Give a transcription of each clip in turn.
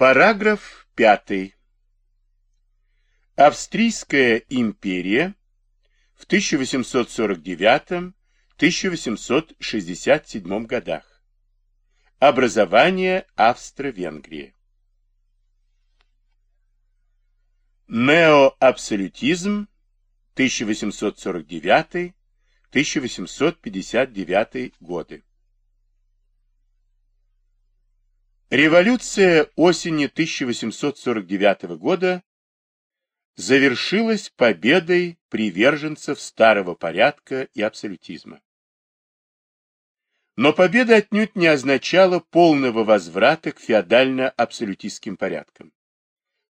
Параграф 5. Австрийская империя в 1849-1867 годах. Образование Австро-Венгрии. Неоабсолютизм 1849-1859 годы. Революция осени 1849 года завершилась победой приверженцев старого порядка и абсолютизма. Но победа отнюдь не означала полного возврата к феодально-абсолютистским порядкам,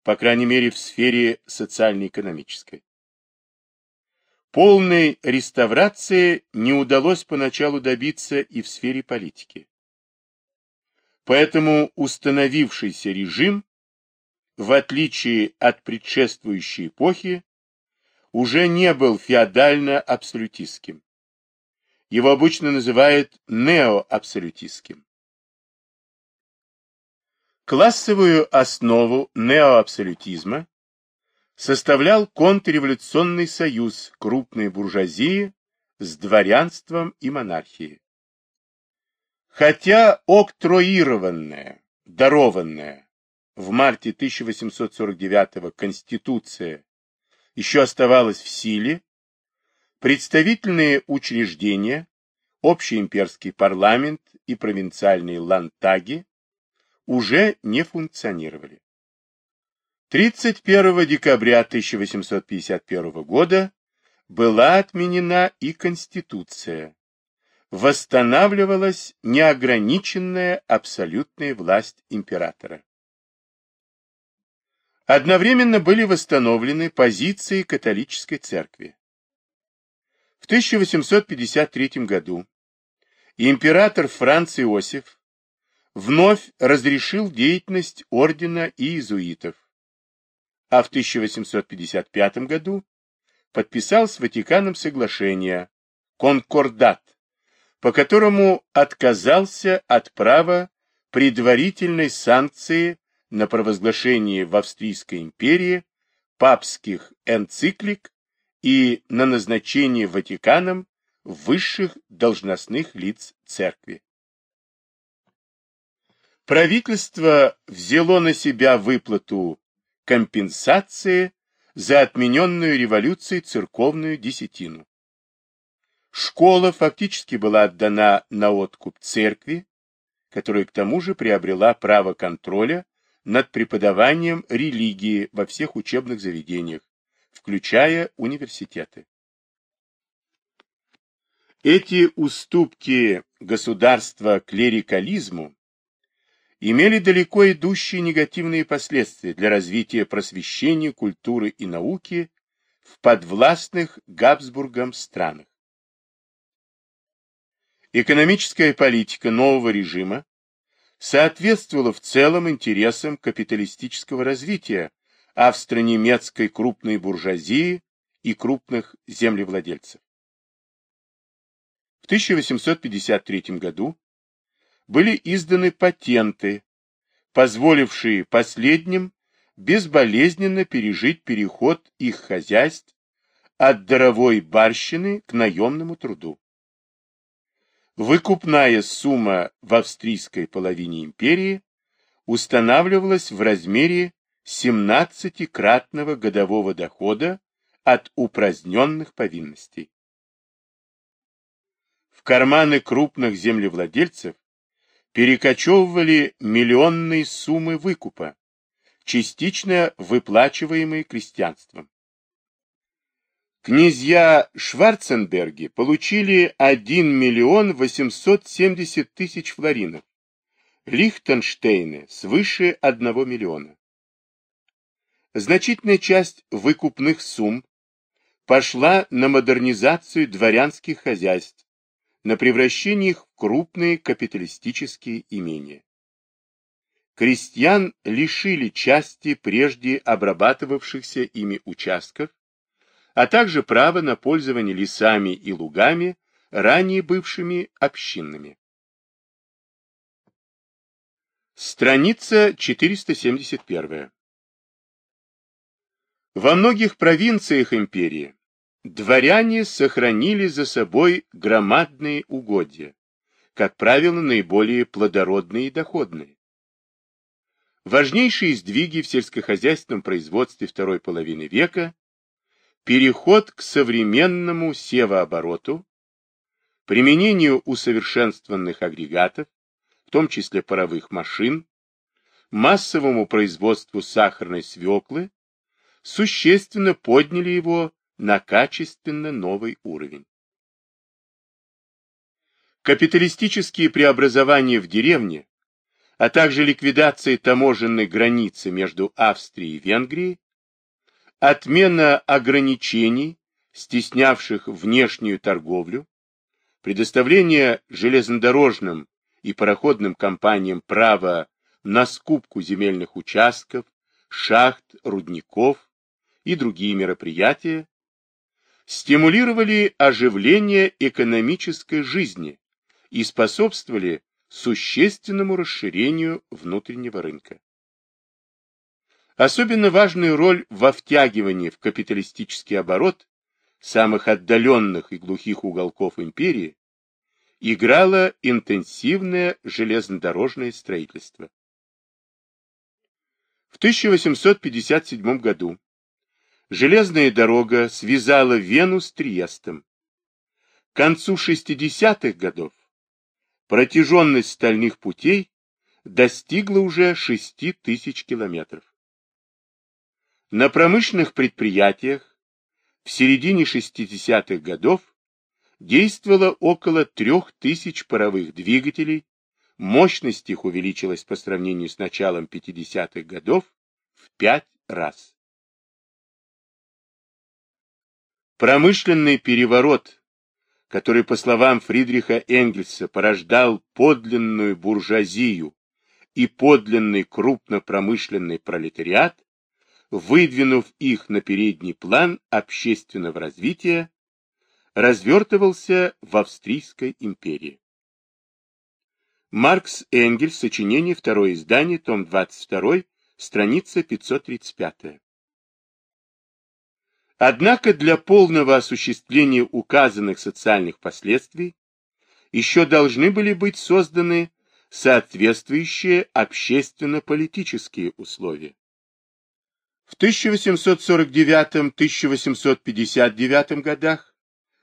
по крайней мере в сфере социально-экономической. Полной реставрации не удалось поначалу добиться и в сфере политики. Поэтому установившийся режим, в отличие от предшествующей эпохи, уже не был феодально-абсолютистским. Его обычно называют неоабсолютистским. Классовую основу неоабсолютизма составлял контрреволюционный союз крупной буржуазии с дворянством и монархией. Хотя октроированная, дарованная в марте 1849 Конституция еще оставалась в силе, представительные учреждения, общеимперский парламент и провинциальные лантаги уже не функционировали. 31 декабря 1851 года была отменена и Конституция, восстанавливалась неограниченная абсолютная власть императора. Одновременно были восстановлены позиции католической церкви. В 1853 году император Франц Иосиф вновь разрешил деятельность ордена иезуитов, а в 1855 году подписал с Ватиканом соглашение «Конкордат», по которому отказался от права предварительной санкции на провозглашение в Австрийской империи папских энциклик и на назначение Ватиканом высших должностных лиц церкви. Правительство взяло на себя выплату компенсации за отмененную революцией церковную десятину. Школа фактически была отдана на откуп церкви, которая к тому же приобрела право контроля над преподаванием религии во всех учебных заведениях, включая университеты. Эти уступки государства клерикализму имели далеко идущие негативные последствия для развития просвещения, культуры и науки в подвластных Габсбургам странах. Экономическая политика нового режима соответствовала в целом интересам капиталистического развития австро-немецкой крупной буржуазии и крупных землевладельцев. В 1853 году были изданы патенты, позволившие последним безболезненно пережить переход их хозяйств от даровой барщины к наемному труду. Выкупная сумма в австрийской половине империи устанавливалась в размере 17-кратного годового дохода от упраздненных повинностей. В карманы крупных землевладельцев перекочевывали миллионные суммы выкупа, частично выплачиваемые крестьянством. Князья Шварценберги получили 1 миллион 870 тысяч флоринов, Лихтенштейны свыше 1 миллиона. Значительная часть выкупных сумм пошла на модернизацию дворянских хозяйств, на превращение их в крупные капиталистические имения. Крестьян лишили части прежде обрабатывавшихся ими участков, а также право на пользование лесами и лугами, ранее бывшими общинными. Страница 471. Во многих провинциях империи дворяне сохранили за собой громадные угодья, как правило, наиболее плодородные и доходные. Важнейшие сдвиги в сельскохозяйственном производстве второй половины века – переход к современному севообороту, применению усовершенствованных агрегатов, в том числе паровых машин, массовому производству сахарной свеклы, существенно подняли его на качественно новый уровень. Капиталистические преобразования в деревне, а также ликвидация таможенной границы между Австрией и Венгрией, отмена ограничений, стеснявших внешнюю торговлю, предоставление железнодорожным и пароходным компаниям права на скупку земельных участков, шахт, рудников и другие мероприятия стимулировали оживление экономической жизни и способствовали существенному расширению внутреннего рынка. Особенно важную роль во втягивании в капиталистический оборот самых отдаленных и глухих уголков империи играло интенсивное железнодорожное строительство. В 1857 году железная дорога связала Вену с Триестом. К концу 60-х годов протяженность стальных путей достигла уже 6 тысяч километров. На промышленных предприятиях в середине 60-х годов действовало около 3000 паровых двигателей, мощность их увеличилась по сравнению с началом 50-х годов в 5 раз. Промышленный переворот, который, по словам Фридриха Энгельса, порождал подлинную буржуазию и подлинный крупнопромышленный пролетариат, выдвинув их на передний план общественного развития, развертывался в Австрийской империи. Маркс Энгельс, сочинение, второе издание, том 22, страница 535. Однако для полного осуществления указанных социальных последствий еще должны были быть созданы соответствующие общественно-политические условия. В 1849-1859 годах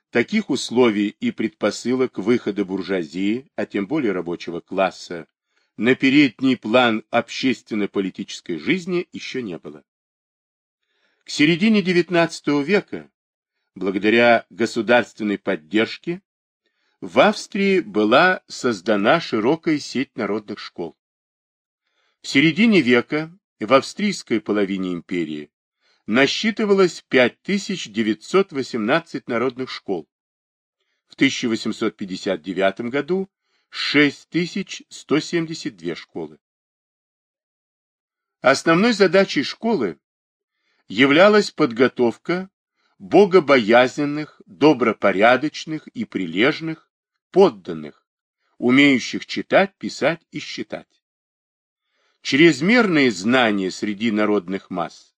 таких условий и предпосылок выхода буржуазии, а тем более рабочего класса, на передний план общественно-политической жизни еще не было. К середине XIX века, благодаря государственной поддержке, в Австрии была создана широкая сеть народных школ. В середине века в австрийской половине империи насчитывалось 5918 народных школ. В 1859 году 6172 школы. Основной задачей школы являлась подготовка богобоязненных, добропорядочных и прилежных подданных, умеющих читать, писать и считать. Чрезмерные знания среди народных масс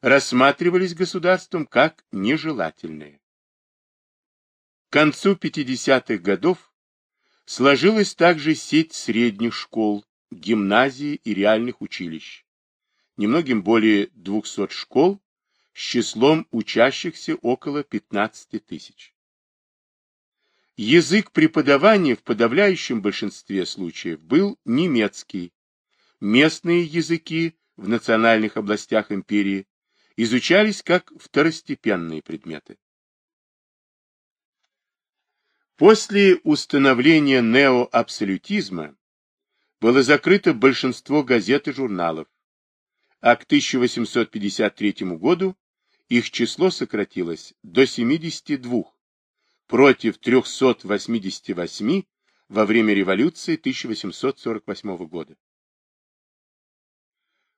рассматривались государством как нежелательные. К концу 50-х годов сложилась также сеть средних школ, гимназий и реальных училищ, немногим более 200 школ с числом учащихся около 15 тысяч. Язык преподавания в подавляющем большинстве случаев был немецкий. Местные языки в национальных областях империи изучались как второстепенные предметы. После установления неоабсолютизма было закрыто большинство газет и журналов, а к 1853 году их число сократилось до 72 против 388 во время революции 1848 года.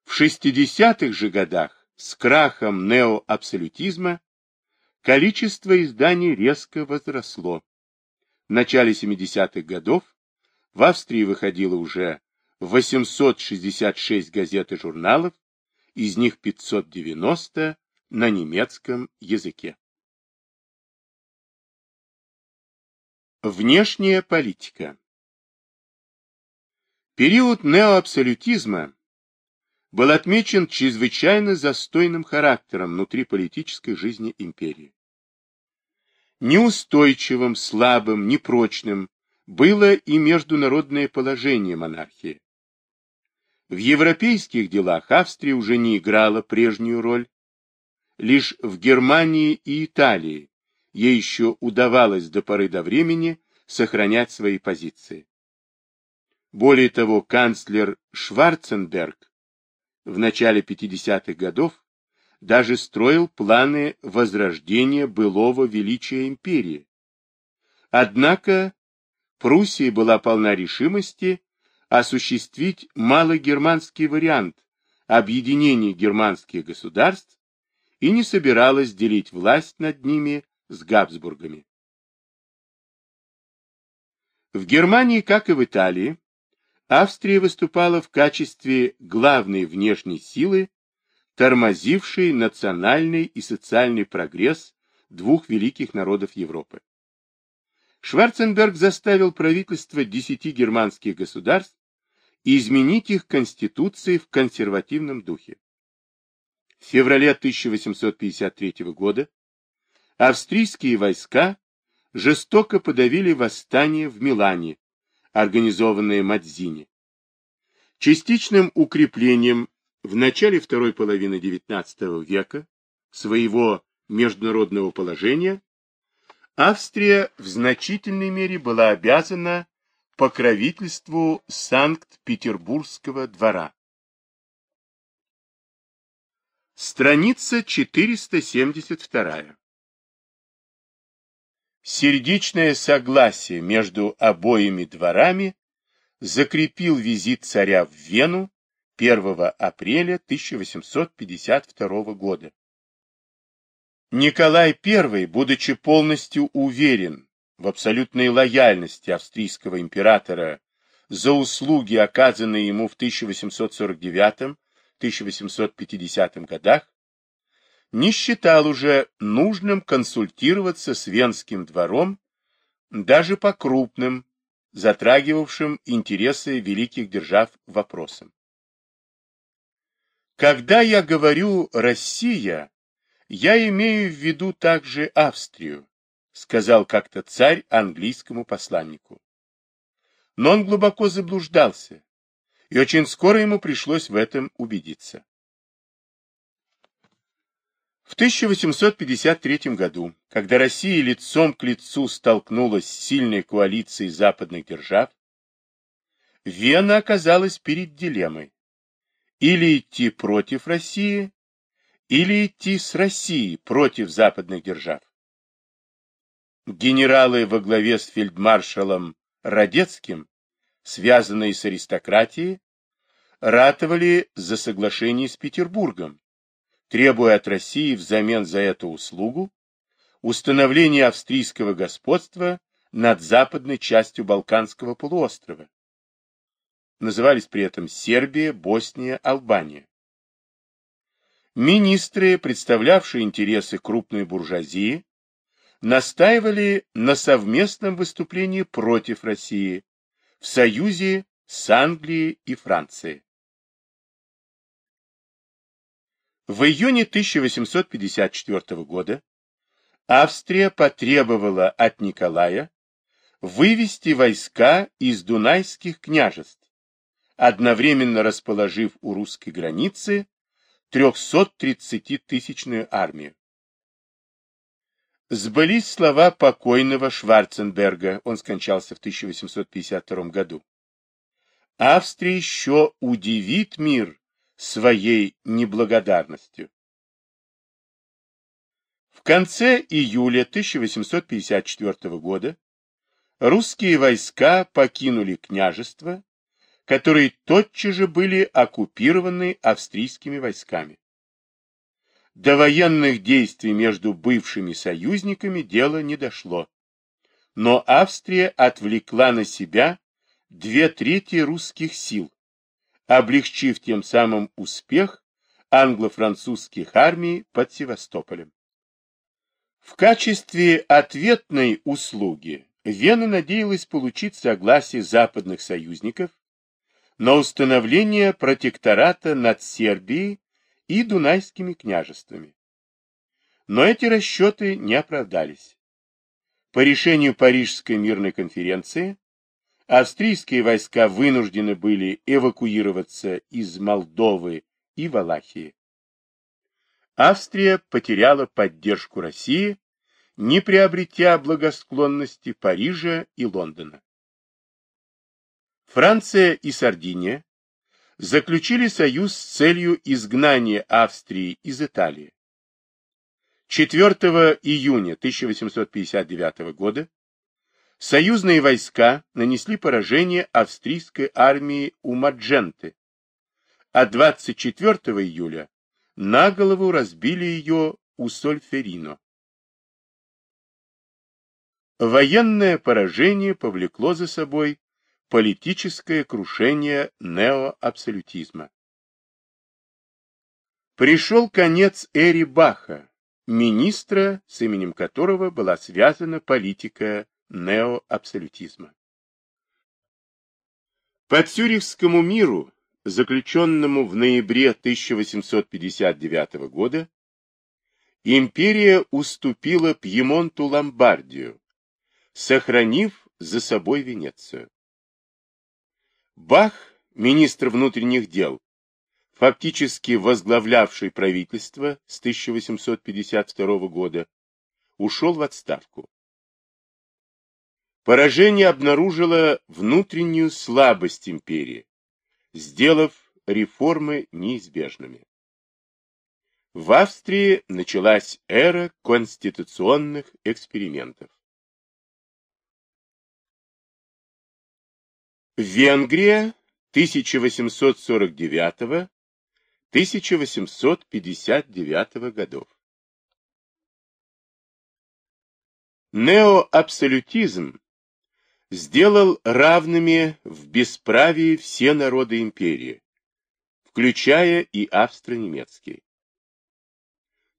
В 60-х же годах с крахом неоабсолютизма количество изданий резко возросло. В начале 70-х годов в Австрии выходило уже 866 газет и журналов, из них 590 на немецком языке. Внешняя политика Период неоабсолютизма был отмечен чрезвычайно застойным характером внутри политической жизни империи. Неустойчивым, слабым, непрочным было и международное положение монархии. В европейских делах Австрия уже не играла прежнюю роль. Лишь в Германии и Италии ей еще удавалось до поры до времени сохранять свои позиции. Более того, канцлер Шварценберг в начале 50-х годов даже строил планы возрождения былого величия империи. Однако Пруссия была полна решимости осуществить малогерманский вариант объединения германских государств и не собиралась делить власть над ними с Габсбургами. В Германии, как и в Италии, Австрия выступала в качестве главной внешней силы, тормозившей национальный и социальный прогресс двух великих народов Европы. Шварценберг заставил правительство десяти германских государств изменить их конституции в консервативном духе. В феврале 1853 года австрийские войска жестоко подавили восстание в Милане, организованное Мадзини. Частичным укреплением в начале второй половины XIX века своего международного положения Австрия в значительной мере была обязана покровительству Санкт-Петербургского двора. Страница 472. Сердечное согласие между обоими дворами закрепил визит царя в Вену 1 апреля 1852 года. Николай I, будучи полностью уверен в абсолютной лояльности австрийского императора за услуги, оказанные ему в 1849-1850 годах, не считал уже нужным консультироваться с Венским двором даже по крупным, затрагивавшим интересы великих держав вопросам. Когда я говорю «Россия», я имею в виду также Австрию, сказал как-то царь английскому посланнику. Но он глубоко заблуждался, и очень скоро ему пришлось в этом убедиться. В 1853 году, когда Россия лицом к лицу столкнулась с сильной коалицией западных держав, Вена оказалась перед дилеммой. Или идти против России, или идти с Россией против западных держав. Генералы во главе с фельдмаршалом Радецким, связанные с аристократией, ратовали за соглашение с Петербургом, требуя от России взамен за эту услугу установления австрийского господства над западной частью Балканского полуострова. Назывались при этом Сербия, Босния, Албания. Министры, представлявшие интересы крупной буржуазии, настаивали на совместном выступлении против России в союзе с Англией и Францией. В июне 1854 года Австрия потребовала от Николая вывести войска из дунайских княжеств, одновременно расположив у русской границы 330-тысячную армию. Сбылись слова покойного Шварценберга, он скончался в 1852 году. Австрия еще удивит мир своей неблагодарностью. В конце июля 1854 года русские войска покинули княжество, которые тотчас же были оккупированы австрийскими войсками. До военных действий между бывшими союзниками дело не дошло, но Австрия отвлекла на себя две трети русских сил, облегчив тем самым успех англо-французских армий под Севастополем. В качестве ответной услуги Вена надеялась получить согласие западных союзников на установление протектората над Сербией и Дунайскими княжествами. Но эти расчеты не оправдались. По решению Парижской мирной конференции австрийские войска вынуждены были эвакуироваться из Молдовы и Валахии. Австрия потеряла поддержку России, не приобретя благосклонности Парижа и Лондона. Франция и Сардиния заключили союз с целью изгнания Австрии из Италии. 4 июня 1859 года союзные войска нанесли поражение австрийской армии у Мадженты, а 24 июля на голову разбили ее у Сольферино. Военное поражение повлекло за собой политическое крушение неоабсолютизма. Пришел конец эри Баха, министра, с именем которого была связана политика неоабсолютизма. По Цюрихскому миру, заключенному в ноябре 1859 года, империя уступила Пьемонту Ломбардию, сохранив за собой Венецию. Бах, министр внутренних дел, фактически возглавлявший правительство с 1852 года, ушел в отставку. Поражение обнаружило внутреннюю слабость империи, сделав реформы неизбежными. В Австрии началась эра конституционных экспериментов. Венгрия 1849-1859 годов. Неоабсолютизм сделал равными в бесправии все народы империи, включая и австро-немецкий.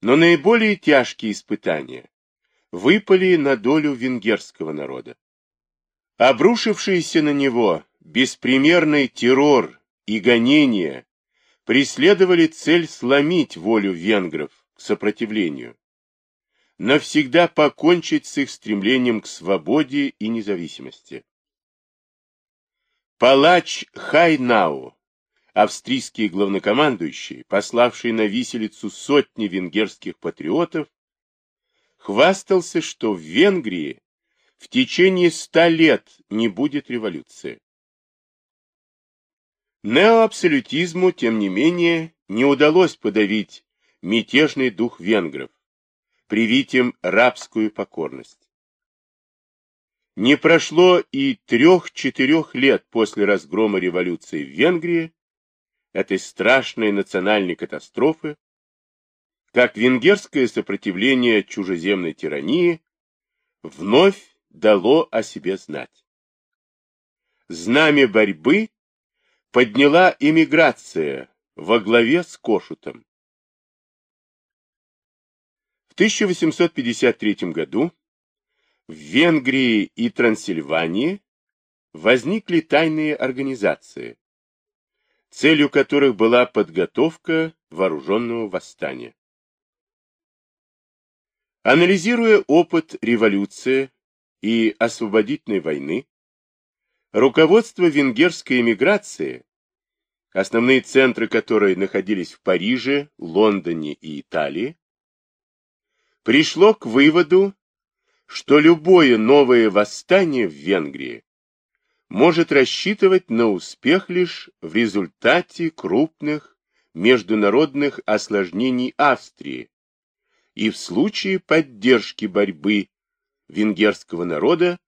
Но наиболее тяжкие испытания выпали на долю венгерского народа. Обрушившийся на него беспримерный террор и гонения преследовали цель сломить волю венгров к сопротивлению, навсегда покончить с их стремлением к свободе и независимости. Палач Хайнау, австрийский главнокомандующий, пославший на виселицу сотни венгерских патриотов, хвастался, что в Венгрии в течение ста лет не будет революции. Неоабсолютизму, тем не менее, не удалось подавить мятежный дух венгров, привить им рабскую покорность. Не прошло и трех-четырех лет после разгрома революции в Венгрии, этой страшной национальной катастрофы, как венгерское сопротивление чужеземной тирании вновь дало о себе знать. Знамя борьбы подняла эмиграция во главе с Кошутом. В 1853 году в Венгрии и Трансильвании возникли тайные организации, целью которых была подготовка вооруженного восстания. Анализируя опыт революции и освободительной войны, руководство венгерской эмиграции, основные центры которой находились в Париже, Лондоне и Италии, пришло к выводу, что любое новое восстание в Венгрии может рассчитывать на успех лишь в результате крупных международных осложнений Австрии и в случае поддержки борьбы венгерского народа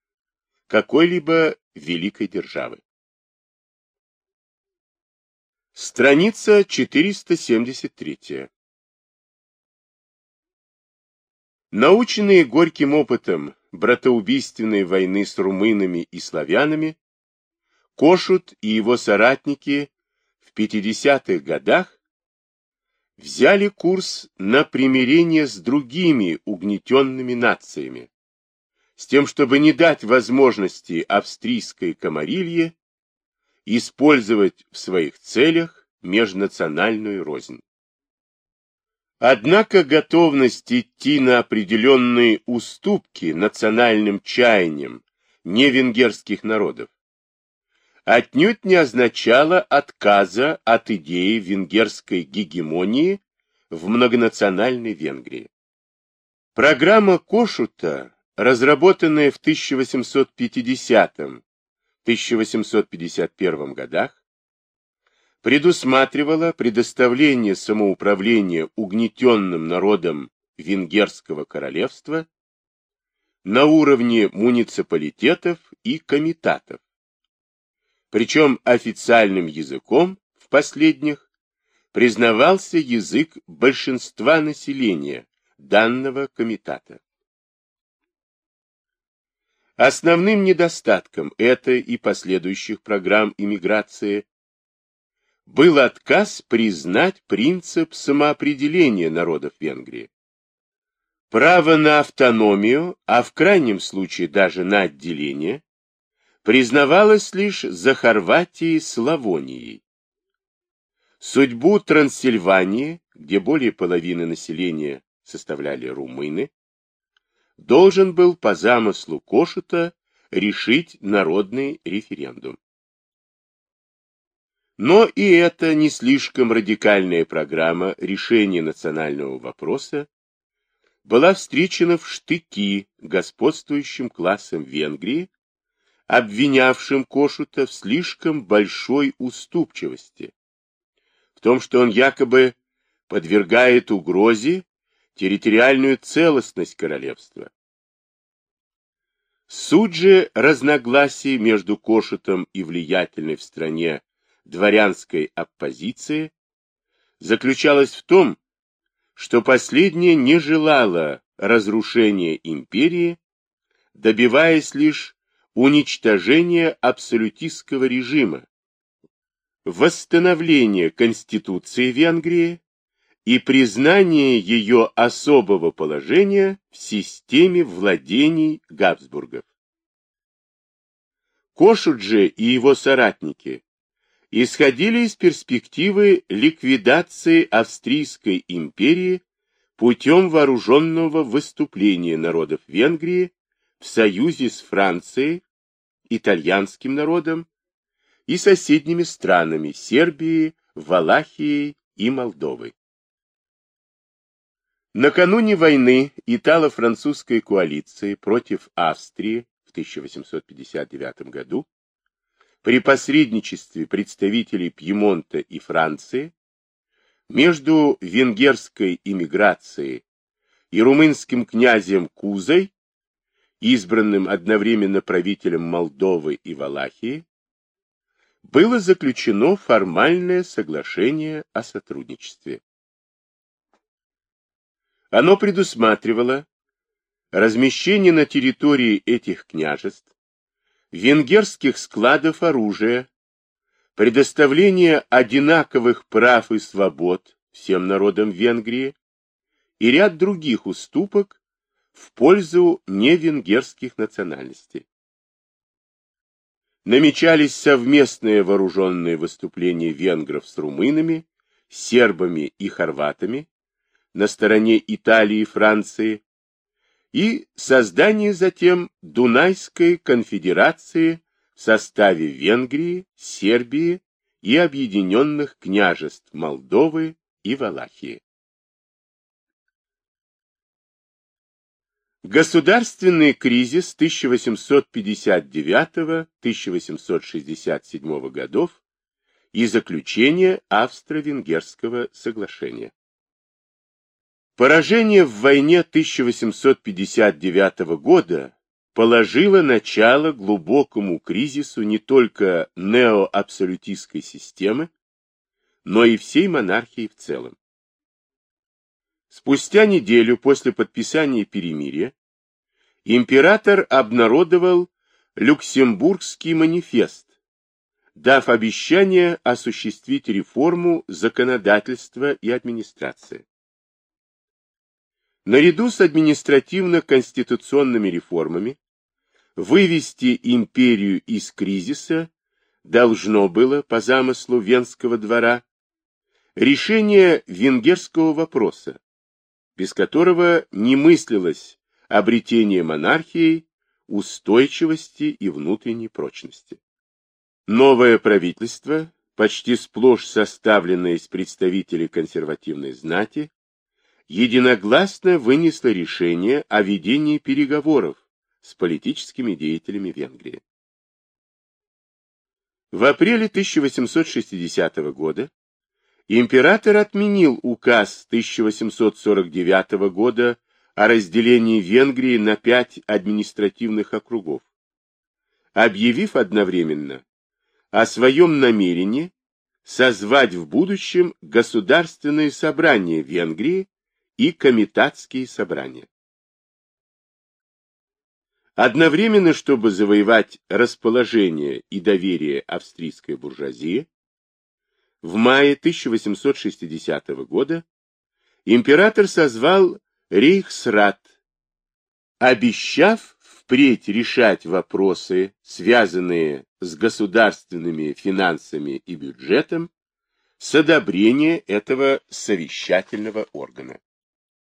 какой-либо великой державы. Страница 473. Наученные горьким опытом братоубийственной войны с румынами и славянами, Кошут и его соратники в в 50-х годах взяли курс на примирение с другими угнетенными нациями, с тем, чтобы не дать возможности австрийской комарилье использовать в своих целях межнациональную рознь. Однако готовность идти на определенные уступки национальным чаяниям невенгерских народов отнюдь не означала отказа от идеи венгерской гегемонии в многонациональной Венгрии. Программа Кошута, разработанная в 1850-1851 годах, предусматривала предоставление самоуправления угнетенным народам Венгерского королевства на уровне муниципалитетов и комитатов. Причем официальным языком в последних признавался язык большинства населения данного комитата. Основным недостатком этой и последующих программ иммиграции был отказ признать принцип самоопределения народов Венгрии. Право на автономию, а в крайнем случае даже на отделение, признавалось лишь за Хорватией Славонией. Судьбу Трансильвании, где более половины населения составляли румыны, должен был по замыслу Кошута решить народный референдум. Но и эта не слишком радикальная программа решения национального вопроса была встречена в штыки господствующим классом Венгрии, обвинявшим Кошута в слишком большой уступчивости, в том, что он якобы подвергает угрозе территориальную целостность королевства. Суть же разногласий между Кошутом и влиятельной в стране дворянской оппозиции заключалась в том, что последняя не желала разрушения империи, добиваясь лишь уничтожения абсолютистского режима, восстановления Конституции Венгрии и признания ее особого положения в системе владений Габсбургов. Кошуджи и его соратники исходили из перспективы ликвидации Австрийской империи путем вооруженного выступления народов Венгрии в союзе с Францией, итальянским народом и соседними странами Сербией, Валахией и Молдовой. Накануне войны итало-французской коалиции против Австрии в 1859 году при посредничестве представителей Пьемонта и Франции между венгерской иммиграцией и румынским князем Кузой, избранным одновременно правителем Молдовы и Валахии, было заключено формальное соглашение о сотрудничестве. Оно предусматривало размещение на территории этих княжеств венгерских складов оружия, предоставление одинаковых прав и свобод всем народам Венгрии и ряд других уступок в пользу невенгерских национальностей. Намечались совместные вооруженные выступления венгров с румынами, сербами и хорватами на стороне Италии и Франции и создание затем Дунайской конфедерации в составе Венгрии, Сербии и Объединенных княжеств Молдовы и Валахии. Государственный кризис 1859-1867 годов и заключение Австро-Венгерского соглашения. Поражение в войне 1859 года положило начало глубокому кризису не только неоабсолютистской системы, но и всей монархии в целом. Спустя неделю после подписания перемирия император обнародовал Люксембургский манифест, дав обещание осуществить реформу законодательства и администрации. Наряду с административно-конституционными реформами вывести империю из кризиса должно было, по замыслу Венского двора, решение венгерского вопроса, без которого не мыслилось обретение монархией устойчивости и внутренней прочности. Новое правительство, почти сплошь составленное из представителей консервативной знати, единогласно вынесло решение о ведении переговоров с политическими деятелями Венгрии. В апреле 1860 года император отменил указ 1849 года о разделении Венгрии на пять административных округов, объявив одновременно о своем намерении созвать в будущем государственные собрания Венгрии и комитатские собрания. Одновременно, чтобы завоевать расположение и доверие австрийской буржуазии, в мае 1860 года император созвал Рейхсрат, обещав впредь решать вопросы, связанные с государственными финансами и бюджетом, с одобрения этого совещательного органа.